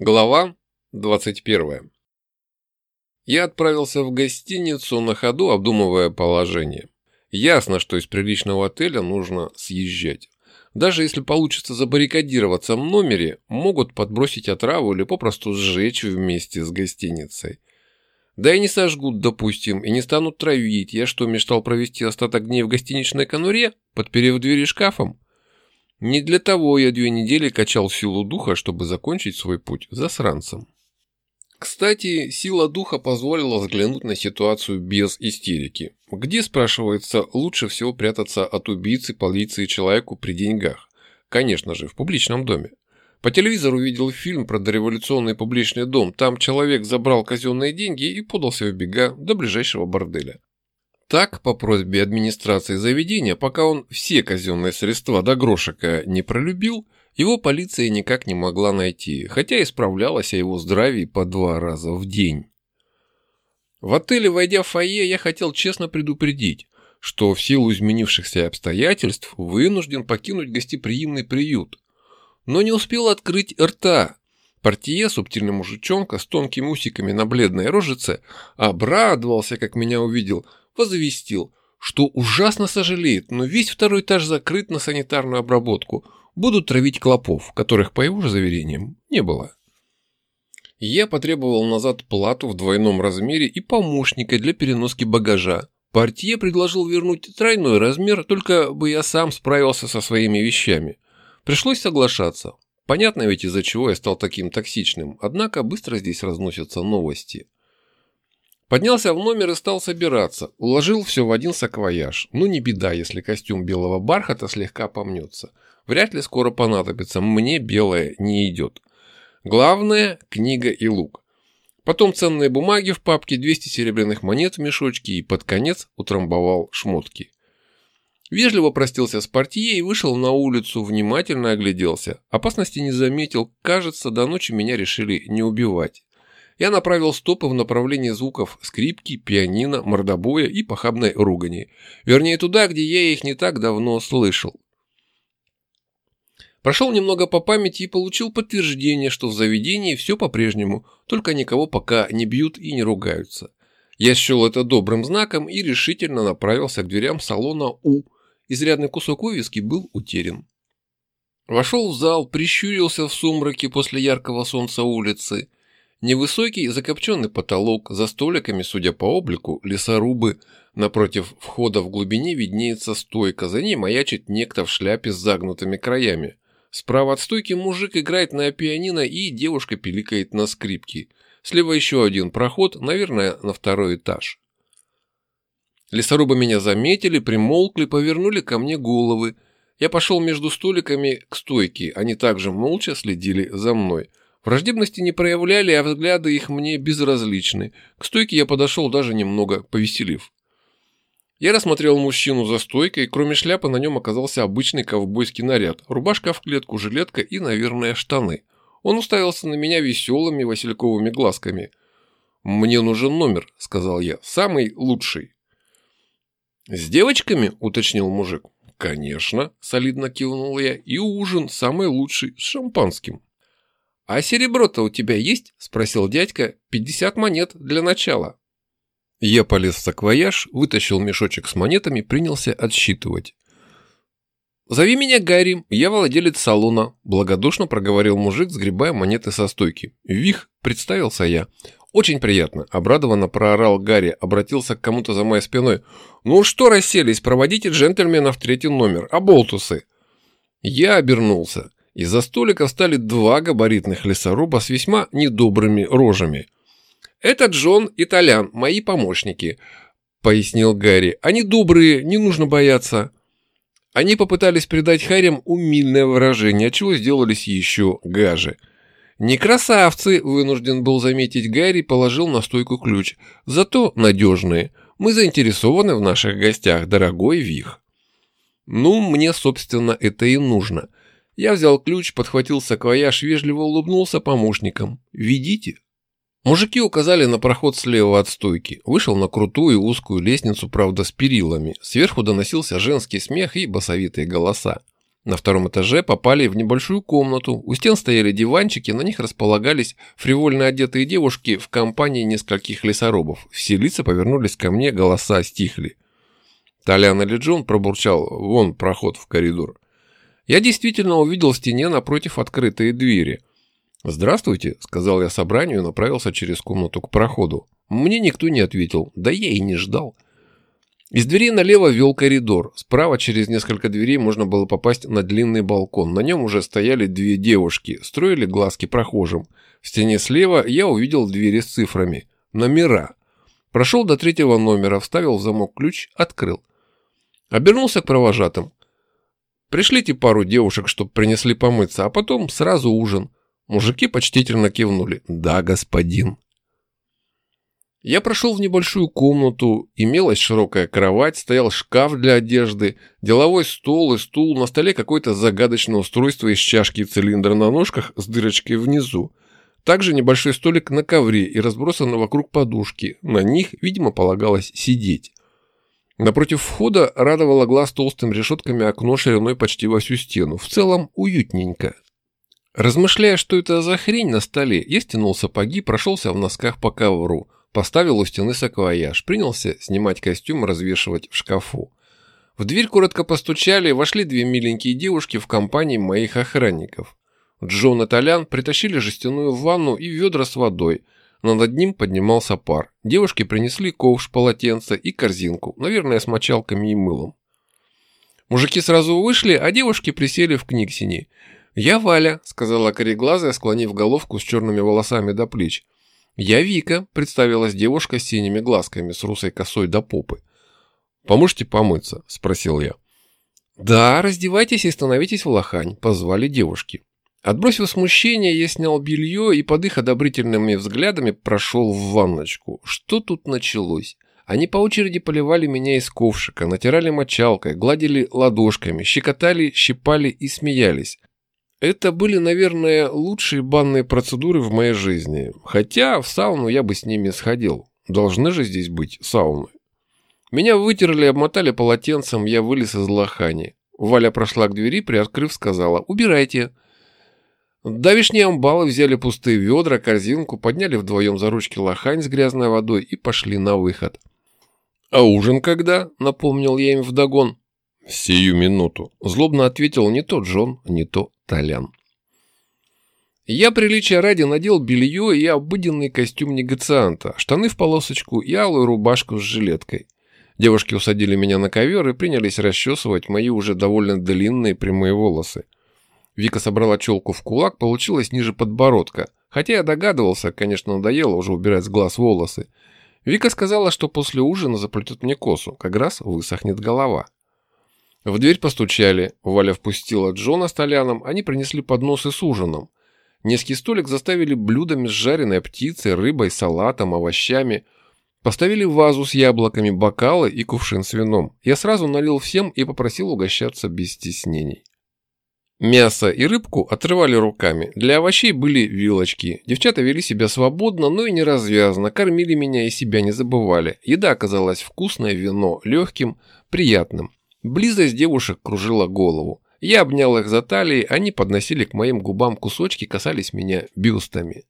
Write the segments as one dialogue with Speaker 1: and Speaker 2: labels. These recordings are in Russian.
Speaker 1: Глава 21. Я отправился в гостиницу на ходу, обдумывая положение. Ясно, что из приличного отеля нужно съезжать. Даже если получится забаррикадироваться в номере, могут подбросить отраву или попросту сжечь вместе с гостиницей. Да и не сожгут, допустим, и не станут травить. Я что, мечтал провести остаток дней в гостиничной конуре, подперев двери шкафом? Не для того я две недели качал силу духа, чтобы закончить свой путь засранцем. Кстати, сила духа позволила взглянуть на ситуацию без истерики. Где, спрашивается, лучше всего прятаться от убийцы, полиции человеку при деньгах? Конечно же, в публичном доме. По телевизору видел фильм про дореволюционный публичный дом. Там человек забрал казенные деньги и подался в бега до ближайшего борделя. Так, по просьбе администрации заведения, пока он все казенные средства до грошика не пролюбил, его полиция никак не могла найти, хотя и справлялась о его здравии по два раза в день. В отеле, войдя в фойе, я хотел честно предупредить, что в силу изменившихся обстоятельств вынужден покинуть гостеприимный приют. Но не успел открыть рта. Портье, субтильный мужичонка с тонкими усиками на бледной рожице, обрадовался, как меня увидел – возвестил, что ужасно сожалеет, но весь второй этаж закрыт на санитарную обработку. Будут травить клопов, которых, по его же заверениям, не было. Я потребовал назад плату в двойном размере и помощника для переноски багажа. Портье предложил вернуть тройной размер, только бы я сам справился со своими вещами. Пришлось соглашаться. Понятно ведь из-за чего я стал таким токсичным, однако быстро здесь разносятся новости. Поднялся в номер и стал собираться. Уложил все в один саквояж. Ну не беда, если костюм белого бархата слегка помнется. Вряд ли скоро понадобится. Мне белое не идет. Главное – книга и лук. Потом ценные бумаги в папке, 200 серебряных монет в мешочке и под конец утрамбовал шмотки. Вежливо простился с портье и вышел на улицу, внимательно огляделся. Опасности не заметил, кажется, до ночи меня решили не убивать я направил стопы в направлении звуков скрипки, пианино, мордобоя и похабной ругани. Вернее, туда, где я их не так давно слышал. Прошел немного по памяти и получил подтверждение, что в заведении все по-прежнему, только никого пока не бьют и не ругаются. Я счел это добрым знаком и решительно направился к дверям салона У. Изрядный кусок вывески был утерян. Вошел в зал, прищурился в сумраке после яркого солнца улицы – Невысокий закопченный потолок, за столиками, судя по облику, лесорубы. Напротив входа в глубине виднеется стойка, за ней маячит некто в шляпе с загнутыми краями. Справа от стойки мужик играет на пианино и девушка пиликает на скрипке. Слева еще один проход, наверное, на второй этаж. Лесорубы меня заметили, примолкли, повернули ко мне головы. Я пошел между столиками к стойке, они также молча следили за мной – Враждебности не проявляли, а взгляды их мне безразличны. К стойке я подошел даже немного повеселив. Я рассмотрел мужчину за стойкой, кроме шляпы на нем оказался обычный ковбойский наряд, рубашка в клетку, жилетка и, наверное, штаны. Он уставился на меня веселыми васильковыми глазками. «Мне нужен номер», — сказал я, — «самый лучший». «С девочками?» — уточнил мужик. «Конечно», — солидно кивнул я, — «и ужин самый лучший, с шампанским». «А серебро-то у тебя есть?» – спросил дядька. «Пятьдесят монет для начала». Я полез в саквояж, вытащил мешочек с монетами, принялся отсчитывать. «Зови меня Гарри, я владелец салона», – благодушно проговорил мужик, сгребая монеты со стойки. «Вих», – представился я. «Очень приятно», – обрадованно проорал Гарри, обратился к кому-то за моей спиной. «Ну что расселись, проводите джентльмена в третий номер, а болтусы?» Я обернулся. Из-за столика встали два габаритных лесоруба с весьма недобрыми рожами. «Это Джон и Толян, мои помощники», — пояснил Гарри. «Они добрые, не нужно бояться». Они попытались придать Харям умильное выражение, отчего сделались еще гаже. «Не красавцы», — вынужден был заметить Гарри, положил на стойку ключ. «Зато надежные. Мы заинтересованы в наших гостях, дорогой Вих». «Ну, мне, собственно, это и нужно». Я взял ключ, подхватил саквояж, вежливо улыбнулся помощникам. «Ведите». Мужики указали на проход слева от стойки. Вышел на крутую узкую лестницу, правда, с перилами. Сверху доносился женский смех и басовитые голоса. На втором этаже попали в небольшую комнату. У стен стояли диванчики, на них располагались фривольно одетые девушки в компании нескольких лесорубов. Все лица повернулись ко мне, голоса стихли. Толян или Джон пробурчал «Вон проход в коридор». Я действительно увидел в стене напротив открытые двери. «Здравствуйте», — сказал я собранию и направился через комнату к проходу. Мне никто не ответил, да я и не ждал. Из двери налево вел коридор. Справа через несколько дверей можно было попасть на длинный балкон. На нем уже стояли две девушки, строили глазки прохожим. В стене слева я увидел двери с цифрами. Номера. Прошел до третьего номера, вставил в замок ключ, открыл. Обернулся к провожатым. Пришлите пару девушек, чтоб принесли помыться, а потом сразу ужин. Мужики почтительно кивнули. «Да, господин». Я прошел в небольшую комнату, имелась широкая кровать, стоял шкаф для одежды, деловой стол и стул, на столе какое-то загадочное устройство из чашки и цилиндра на ножках с дырочкой внизу. Также небольшой столик на ковре и разбросаны вокруг подушки, на них, видимо, полагалось сидеть. Напротив входа радовало глаз толстым решетками окно шириной почти во всю стену, в целом уютненько. Размышляя, что это за хрень на столе, я стянул сапоги, прошелся в носках по ковру – Поставил у стены саквояж, принялся снимать костюм, развешивать в шкафу. В дверь коротко постучали, вошли две миленькие девушки в компании моих охранников. Джон и Толян притащили жестяную ванну и ведра с водой, но над ним поднимался пар. Девушки принесли ковш, полотенце и корзинку, наверное, с мочалками и мылом. Мужики сразу вышли, а девушки присели в книгсине. «Я Валя», — сказала кореглазая, склонив головку с черными волосами до плеч. «Я Вика», – представилась девушка с синими глазками, с русой косой до попы. «Поможете помыться?» – спросил я. «Да, раздевайтесь и становитесь в лохань», – позвали девушки. Отбросив смущение, я снял белье и под их одобрительными взглядами прошел в ванночку. Что тут началось? Они по очереди поливали меня из ковшика, натирали мочалкой, гладили ладошками, щекотали, щипали и смеялись. Это были, наверное, лучшие банные процедуры в моей жизни. Хотя в сауну я бы с ними сходил. Должны же здесь быть сауны. Меня вытерли, обмотали полотенцем, я вылез из лохани. Валя прошла к двери, приоткрыв, сказала «Убирайте». Давишние амбалы взяли пустые ведра, корзинку, подняли вдвоем за ручки лохань с грязной водой и пошли на выход. «А ужин когда?» – напомнил я им вдогон. «Сию минуту», – злобно ответил не то Джон, не то Толян. Я приличия ради надел белье и обыденный костюм негацианта, штаны в полосочку и алую рубашку с жилеткой. Девушки усадили меня на ковер и принялись расчесывать мои уже довольно длинные прямые волосы. Вика собрала челку в кулак, получилось ниже подбородка. Хотя я догадывался, конечно, надоело уже убирать с глаз волосы. Вика сказала, что после ужина заплетет мне косу, как раз высохнет голова. В дверь постучали. Валя впустила Джона с Толяном. Они принесли подносы с ужином. Низкий столик заставили блюдами с жареной птицей, рыбой, салатом, овощами. Поставили вазу с яблоками, бокалы и кувшин с вином. Я сразу налил всем и попросил угощаться без стеснений. Мясо и рыбку отрывали руками. Для овощей были вилочки. Девчата вели себя свободно, но и не развязно. Кормили меня и себя не забывали. Еда оказалась вкусной, вино легким, приятным. Близость девушек кружила голову. Я обнял их за талии, они подносили к моим губам кусочки, касались меня бюстами.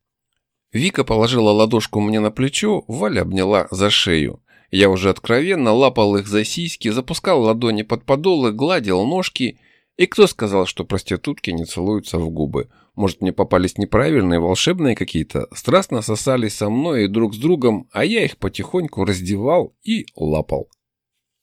Speaker 1: Вика положила ладошку мне на плечо, Валя обняла за шею. Я уже откровенно лапал их за сиськи, запускал ладони под подолы, гладил ножки. И кто сказал, что проститутки не целуются в губы? Может, мне попались неправильные, волшебные какие-то? Страстно сосались со мной и друг с другом, а я их потихоньку раздевал и лапал.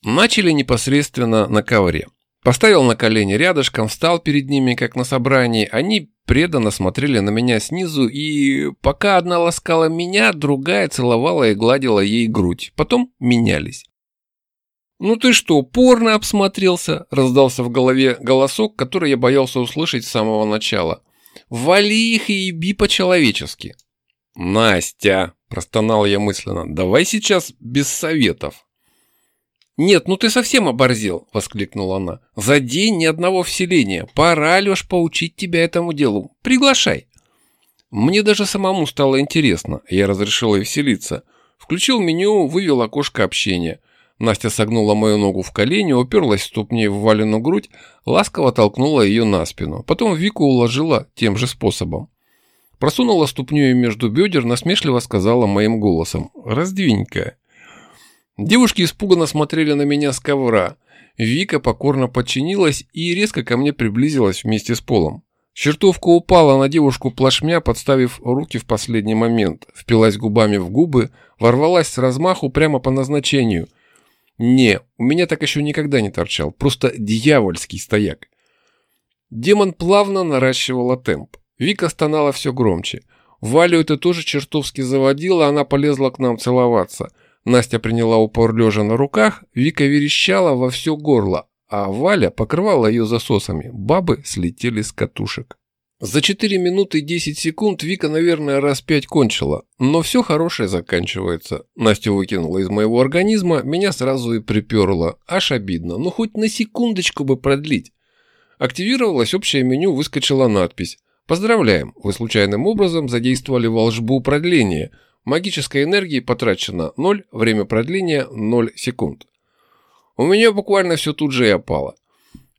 Speaker 1: Начали непосредственно на ковре. Поставил на колени рядышком, встал перед ними, как на собрании. Они преданно смотрели на меня снизу, и пока одна ласкала меня, другая целовала и гладила ей грудь. Потом менялись. «Ну ты что, порно обсмотрелся?» – раздался в голове голосок, который я боялся услышать с самого начала. «Вали их и еби по-человечески». «Настя!» – простонал я мысленно. «Давай сейчас без советов». «Нет, ну ты совсем оборзел!» – воскликнула она. «За день ни одного вселения. Пора, Леш, поучить тебя этому делу. Приглашай!» Мне даже самому стало интересно. Я разрешил ей вселиться. Включил меню, вывел окошко общения. Настя согнула мою ногу в колени, уперлась ступней в Валину грудь, ласково толкнула ее на спину. Потом Вику уложила тем же способом. Просунула ступню между бедер, насмешливо сказала моим голосом «Раздвинь-ка». Девушки испуганно смотрели на меня с ковра. Вика покорно подчинилась и резко ко мне приблизилась вместе с полом. Чертовка упала на девушку плашмя, подставив руки в последний момент, впилась губами в губы, ворвалась с размаху прямо по назначению. Не, у меня так еще никогда не торчал, просто дьявольский стояк. Демон плавно наращивала темп. Вика стонала все громче. Валю это тоже чертовски заводило, она полезла к нам целоваться. Настя приняла упор лежа на руках, Вика верещала во все горло, а Валя покрывала ее засосами. Бабы слетели с катушек. За 4 минуты и 10 секунд Вика, наверное, раз пять кончила. Но все хорошее заканчивается. Настя выкинула из моего организма, меня сразу и приперло. Аж обидно. Ну хоть на секундочку бы продлить. Активировалось общее меню, выскочила надпись. Поздравляем, вы случайным образом задействовали волшбу продления. Магической энергии потрачено 0, время продления 0 секунд. У меня буквально все тут же и опало.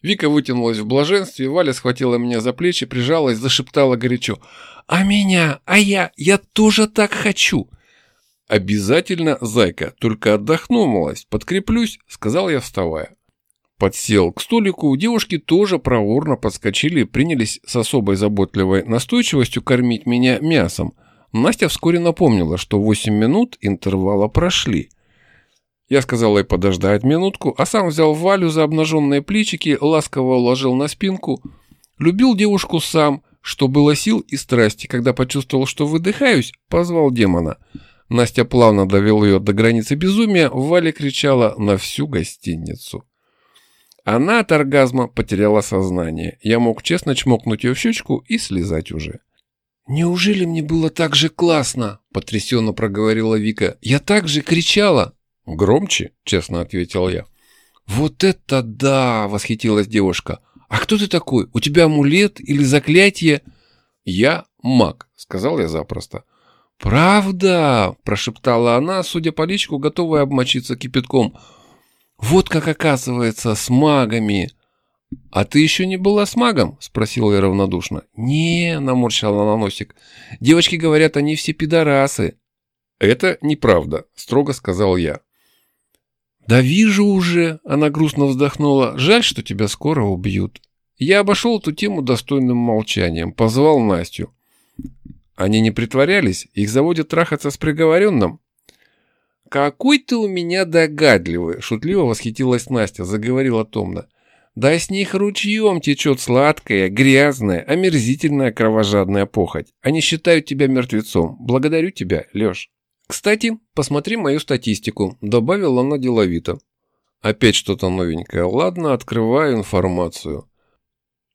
Speaker 1: Вика вытянулась в блаженстве, Валя схватила меня за плечи, прижалась, зашептала горячо. «А меня? А я? Я тоже так хочу!» «Обязательно, зайка, только отдохну, малость, подкреплюсь», — сказал я, вставая. Подсел к столику, девушки тоже проворно подскочили и принялись с особой заботливой настойчивостью кормить меня мясом. Настя вскоре напомнила, что 8 минут интервала прошли — я сказал ей подождать минутку, а сам взял Валю за обнаженные плечики, ласково уложил на спинку. Любил девушку сам, что было сил и страсти. Когда почувствовал, что выдыхаюсь, позвал демона. Настя плавно довел ее до границы безумия, Валя кричала на всю гостиницу. Она от оргазма потеряла сознание. Я мог честно чмокнуть ее в щечку и слезать уже. «Неужели мне было так же классно?» – потрясенно проговорила Вика. «Я так же кричала!»
Speaker 2: «Громче», — честно ответил я.
Speaker 1: «Вот это да!» — восхитилась девушка. «А кто ты такой? У тебя амулет или заклятие?»
Speaker 2: «Я маг», — сказал я запросто.
Speaker 1: «Правда?» – прошептала она, судя по личку, готовая обмочиться кипятком. «Вот как оказывается, с магами!» «А ты еще не была с магом?» – спросила я равнодушно. «Не», – наморщила на носик. «Девочки говорят, они все пидорасы».
Speaker 2: «Это неправда», – строго сказал я.
Speaker 1: «Да вижу уже», — она грустно вздохнула. «Жаль, что тебя скоро убьют». Я обошел эту тему достойным молчанием, позвал Настю. Они не притворялись, их заводят трахаться с приговоренным. «Какой ты у меня догадливый!» – шутливо восхитилась Настя, заговорила томно. «Да с них ручьем течет сладкая, грязная, омерзительная кровожадная похоть. Они считают тебя мертвецом. Благодарю тебя, Леш». «Кстати, посмотри мою статистику», – добавила она деловито. «Опять что-то новенькое. Ладно, открываю информацию».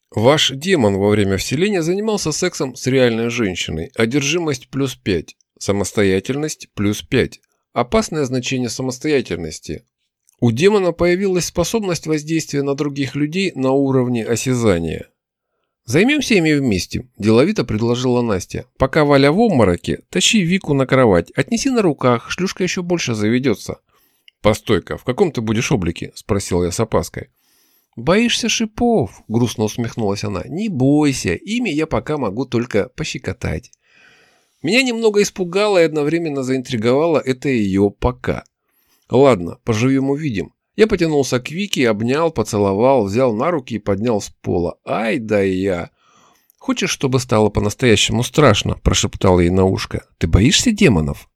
Speaker 1: Ваш демон во время вселения занимался сексом с реальной женщиной. Одержимость плюс 5. Самостоятельность плюс 5. Опасное значение самостоятельности. У демона появилась способность воздействия на других людей на уровне осязания. «Займемся ими вместе», – деловито предложила Настя. «Пока Валя в обмороке, тащи Вику на кровать, отнеси на руках, шлюшка еще больше заведется».
Speaker 2: «Постой-ка, в каком ты будешь облике?» – спросил я с опаской.
Speaker 1: «Боишься шипов?» – грустно усмехнулась она. «Не бойся, ими я пока могу только пощекотать». Меня немного испугало и одновременно заинтриговало это ее «пока». «Ладно, поживем-увидим. Я потянулся к Вике, обнял, поцеловал, взял на руки и поднял с пола. «Ай да я!» «Хочешь, чтобы стало по-настоящему страшно?» – прошептал ей на ушко. «Ты боишься демонов?»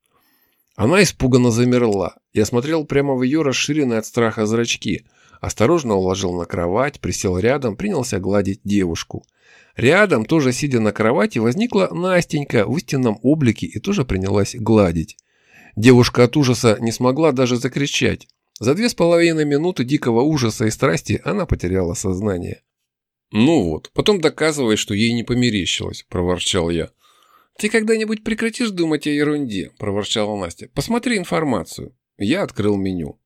Speaker 1: Она испуганно замерла. Я смотрел прямо в ее расширенные от страха зрачки. Осторожно уложил на кровать, присел рядом, принялся гладить девушку. Рядом, тоже сидя на кровати, возникла Настенька в истинном облике и тоже принялась гладить. Девушка от ужаса не смогла даже закричать. За две с половиной минуты дикого ужаса и страсти она потеряла сознание.
Speaker 2: «Ну вот, потом доказывай, что ей не померещилось», – проворчал я.
Speaker 1: «Ты когда-нибудь прекратишь думать о ерунде?» – проворчала Настя. «Посмотри информацию». Я открыл меню.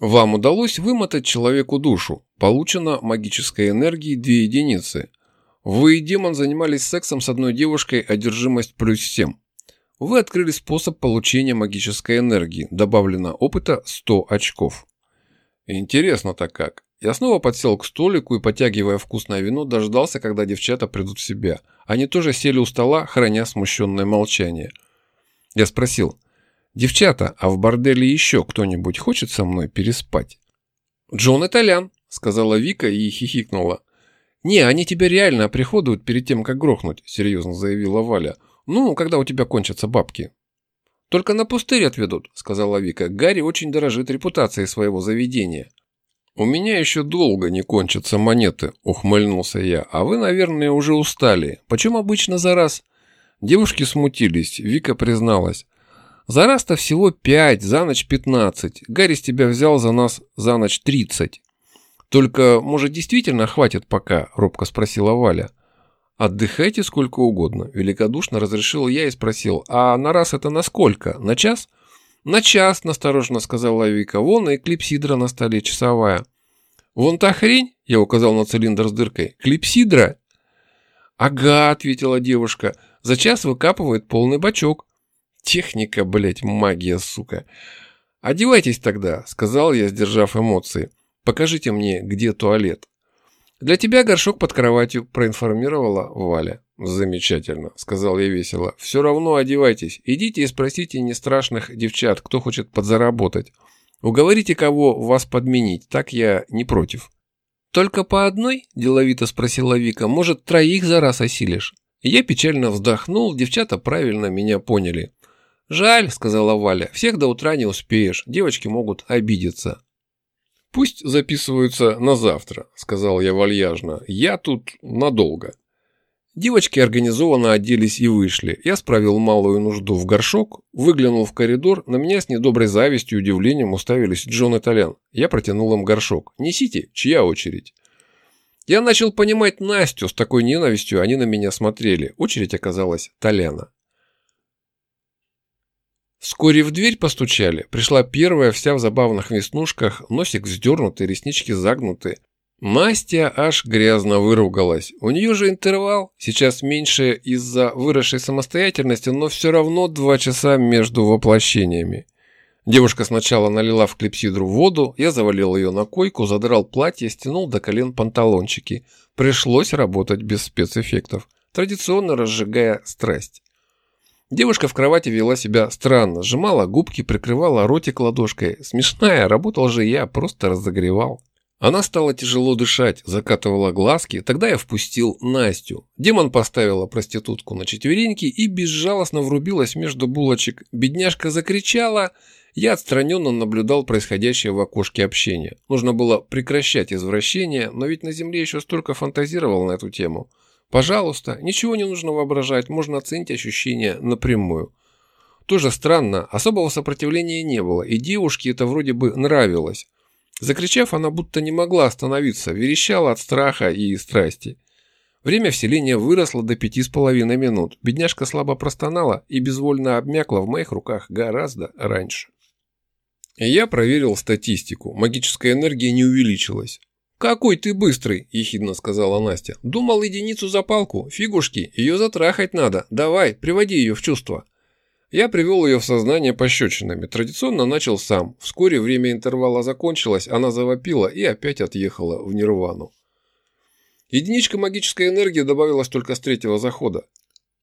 Speaker 1: Вам удалось вымотать человеку душу. Получено магической энергии 2 единицы. Вы и демон занимались сексом с одной девушкой, одержимость плюс 7. Вы открыли способ получения магической энергии. Добавлено опыта 100 очков. Интересно-то как. Я снова подсел к столику и, потягивая вкусное вино, дождался, когда девчата придут в себя. Они тоже сели у стола, храня смущенное молчание. Я спросил, «Девчата, а в борделе еще кто-нибудь хочет со мной переспать?» «Джон Итальян», — сказала Вика и хихикнула. «Не, они тебя реально оприходуют перед тем, как грохнуть», — серьезно заявила Валя. «Ну, когда у тебя кончатся бабки». «Только на пустырь отведут», — сказала Вика. «Гарри очень дорожит репутацией своего заведения». «У меня еще долго не кончатся монеты», — ухмыльнулся я. «А вы, наверное, уже устали. Почему обычно за раз?» Девушки смутились. Вика призналась. «За раз-то всего пять, за ночь пятнадцать. Гарри с тебя взял за нас за ночь тридцать». «Только, может, действительно хватит пока?» – робко спросила Валя. «Отдыхайте сколько угодно», – великодушно разрешил я и спросил. «А на раз это на сколько? На час?» «На час», – настороженно сказала Вика. «Вон и клипсидра на столе часовая». «Вон та хрень?» – я указал на цилиндр с дыркой. «Клипсидра?» «Ага», – ответила девушка. «За час выкапывает полный бачок». «Техника, блядь, магия, сука». «Одевайтесь тогда», – сказал я, сдержав эмоции. Покажите мне, где туалет. Для тебя горшок под кроватью, проинформировала Валя. Замечательно, сказал я весело. Все равно одевайтесь. Идите и спросите нестрашных девчат, кто хочет подзаработать. Уговорите кого вас подменить, так я не против. Только по одной? Деловито спросила Вика. Может, троих за раз осилишь? Я печально вздохнул, девчата правильно меня поняли. «Жаль», — сказала Валя, — «всех до утра не успеешь, девочки могут обидеться». «Пусть записываются на завтра», – сказал я вальяжно. «Я тут надолго». Девочки организованно оделись и вышли. Я справил малую нужду в горшок, выглянул в коридор, на меня с недоброй завистью и удивлением уставились Джон и Толян. Я протянул им горшок. «Несите, чья очередь?» Я начал понимать Настю, с такой ненавистью они на меня смотрели. Очередь оказалась Толяна. Вскоре в дверь постучали. Пришла первая, вся в забавных веснушках, носик вздернутый, реснички загнуты. Настя аж грязно выругалась. У нее же интервал, сейчас меньше из-за выросшей самостоятельности, но все равно два часа между воплощениями. Девушка сначала налила в клипсидру воду, я завалил ее на койку, задрал платье, стянул до колен панталончики. Пришлось работать без спецэффектов, традиционно разжигая страсть. Девушка в кровати вела себя странно, сжимала губки, прикрывала ротик ладошкой. Смешная, работал же я, просто разогревал. Она стала тяжело дышать, закатывала глазки, тогда я впустил Настю. Демон поставила проститутку на четвереньки и безжалостно врубилась между булочек. Бедняжка закричала. Я отстраненно наблюдал происходящее в окошке общения. Нужно было прекращать извращение, но ведь на земле еще столько фантазировал на эту тему. Пожалуйста, ничего не нужно воображать, можно оценить ощущения напрямую. Тоже странно, особого сопротивления не было, и девушке это вроде бы нравилось. Закричав, она будто не могла остановиться, верещала от страха и страсти. Время вселения выросло до пяти с половиной минут. Бедняжка слабо простонала и безвольно обмякла в моих руках гораздо раньше. Я проверил статистику. Магическая энергия не увеличилась. «Какой ты быстрый!» – ехидно сказала Настя. «Думал единицу за палку. Фигушки, ее затрахать надо. Давай, приводи ее в чувство». Я привел ее в сознание пощечинами. Традиционно начал сам. Вскоре время интервала закончилось, она завопила и опять отъехала в нирвану. Единичка магической энергии добавилась только с третьего захода.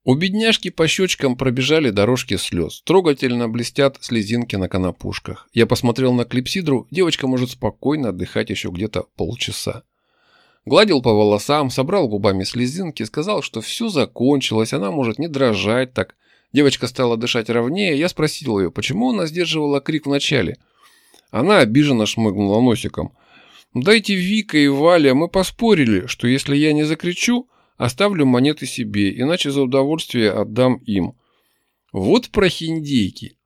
Speaker 1: У бедняжки по щечкам пробежали дорожки слез. Трогательно блестят слезинки на конопушках. Я посмотрел на клипсидру, девочка может спокойно отдыхать еще где-то полчаса. Гладил по волосам, собрал губами слезинки, сказал, что все закончилось, она может не дрожать так. Девочка стала дышать ровнее, я спросил ее, почему она сдерживала крик вначале. Она обиженно шмыгнула носиком. «Дайте Вика и Валя, мы поспорили, что если я не закричу, Оставлю монеты себе, иначе за удовольствие отдам им. Вот прохиндейки.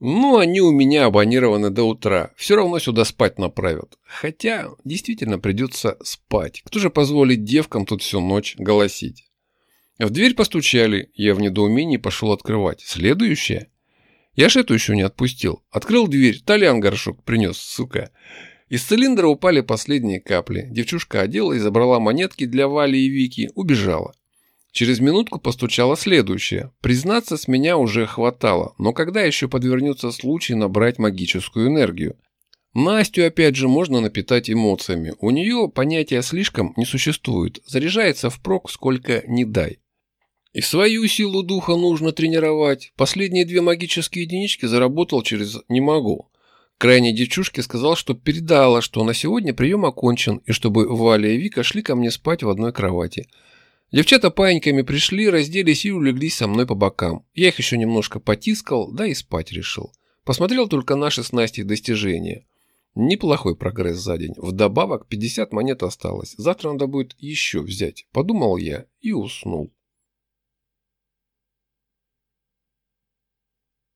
Speaker 1: Ну, они у меня абонированы до утра. Все равно сюда спать направят. Хотя, действительно придется спать. Кто же позволит девкам тут всю ночь голосить? В дверь постучали. Я в недоумении пошел открывать. Следующая? Я ж эту еще не отпустил. Открыл дверь. Толян горшок принес, сука. Из цилиндра упали последние капли. Девчушка одела и забрала монетки для Вали и Вики, убежала. Через минутку постучала следующая. Признаться, с меня уже хватало, но когда еще подвернется случай набрать магическую энергию?
Speaker 2: Настю, опять же, можно напитать эмоциями. У нее понятия слишком не существует. Заряжается впрок, сколько не дай. И свою силу духа нужно тренировать. Последние две магические единички заработал через «не могу». Крайней девчушке сказал, что передала, что на сегодня прием окончен, и чтобы Валя и Вика шли ко мне спать в одной кровати. Девчата паиньками пришли, разделись и улеглись со мной по бокам. Я их еще немножко потискал, да и спать решил. Посмотрел только наши с Настей достижения. Неплохой прогресс за день. Вдобавок 50 монет осталось. Завтра надо будет еще взять. Подумал я и уснул.